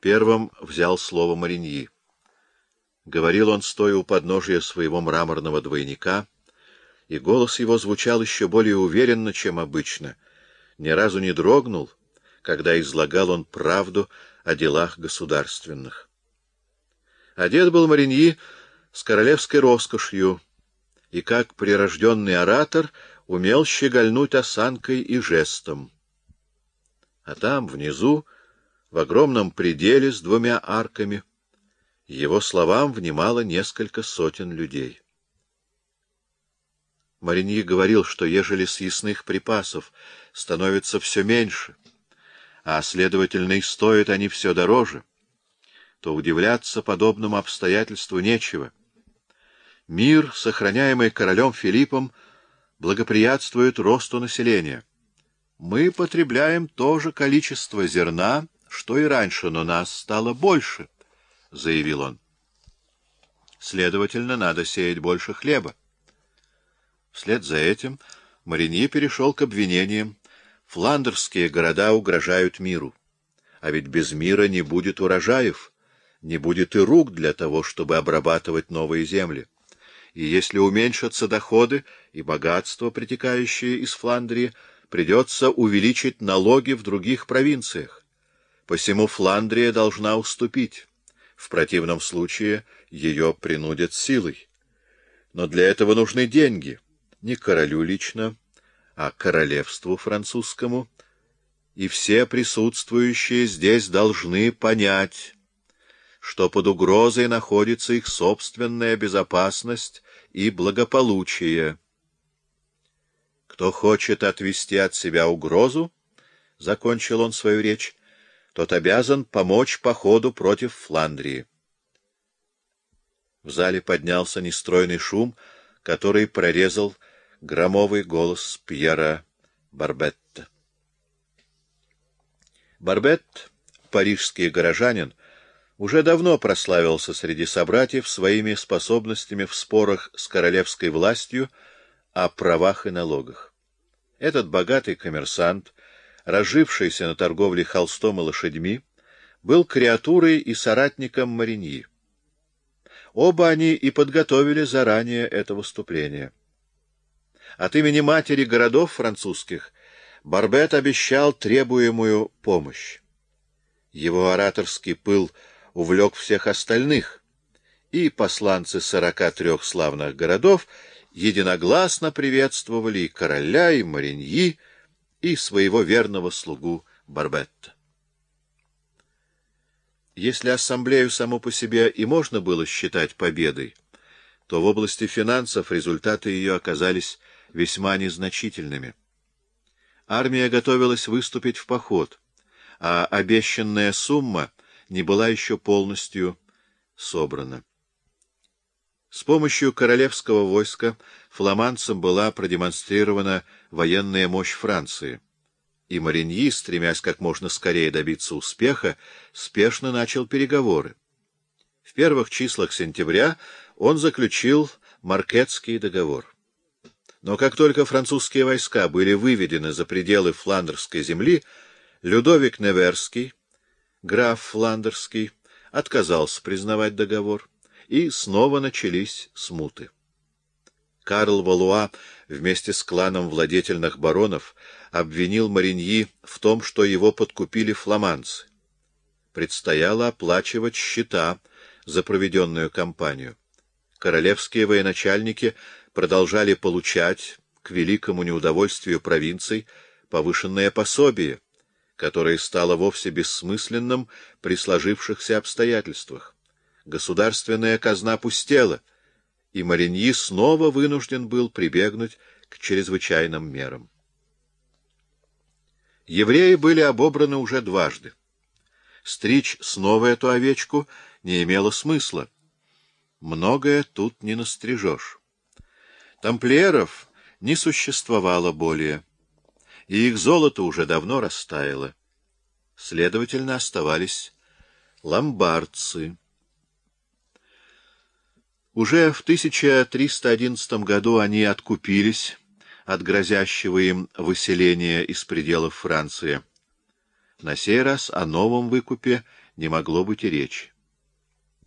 Первым взял слово Мариньи. Говорил он, стоя у подножия своего мраморного двойника, и голос его звучал еще более уверенно, чем обычно, ни разу не дрогнул, когда излагал он правду о делах государственных. Одет был Мариньи с королевской роскошью, и как прирожденный оратор умел щегольнуть осанкой и жестом. А там, внизу, в огромном пределе с двумя арками, его словам внимало несколько сотен людей. Мариньи говорил, что ежели съестных припасов становится все меньше, а, следовательно, и стоят они все дороже, то удивляться подобному обстоятельству нечего. Мир, сохраняемый королем Филиппом, благоприятствует росту населения. Мы потребляем то же количество зерна, что и раньше, но нас стало больше, — заявил он. Следовательно, надо сеять больше хлеба. Вслед за этим Мариньи перешел к обвинениям. Фландерские города угрожают миру. А ведь без мира не будет урожаев, не будет и рук для того, чтобы обрабатывать новые земли. И если уменьшатся доходы и богатства, притекающие из Фландрии, придется увеличить налоги в других провинциях. Посему Фландрия должна уступить. В противном случае ее принудят силой. Но для этого нужны деньги. Не королю лично, а королевству французскому. И все присутствующие здесь должны понять, что под угрозой находится их собственная безопасность и благополучие. Кто хочет отвести от себя угрозу, — закончил он свою речь, — тот обязан помочь походу против Фландрии. В зале поднялся нестройный шум, который прорезал громовый голос Пьера Барбетта. Барбет, парижский горожанин, уже давно прославился среди собратьев своими способностями в спорах с королевской властью о правах и налогах. Этот богатый коммерсант, разжившийся на торговле холстом и лошадьми, был креатурой и соратником Мариньи. Оба они и подготовили заранее это выступление. От имени матери городов французских Барбет обещал требуемую помощь. Его ораторский пыл увлек всех остальных, и посланцы сорока трех славных городов единогласно приветствовали и короля, и Мариньи, и своего верного слугу Барбетта. Если ассамблею само по себе и можно было считать победой, то в области финансов результаты ее оказались весьма незначительными. Армия готовилась выступить в поход, а обещанная сумма не была еще полностью собрана. С помощью королевского войска фламандцам была продемонстрирована военная мощь Франции, и Мариньи, стремясь как можно скорее добиться успеха, спешно начал переговоры. В первых числах сентября он заключил Маркетский договор. Но как только французские войска были выведены за пределы Фландерской земли, Людовик Неверский, граф Фландерский, отказался признавать договор и снова начались смуты. Карл Валуа вместе с кланом владетельных баронов обвинил Мариньи в том, что его подкупили фламандцы. Предстояло оплачивать счета за проведенную кампанию. Королевские военачальники продолжали получать, к великому неудовольствию провинций, повышенное пособие, которое стало вовсе бессмысленным при сложившихся обстоятельствах государственная казна пустела, и Мариньи снова вынужден был прибегнуть к чрезвычайным мерам. Евреи были обобраны уже дважды. Стричь снова эту овечку не имело смысла. Многое тут не настрижешь. Тамплиеров не существовало более, и их золото уже давно растаяло. Следовательно, оставались ломбардцы. Уже в 1311 году они откупились от грозящего им выселения из пределов Франции. На сей раз о новом выкупе не могло быть и речи.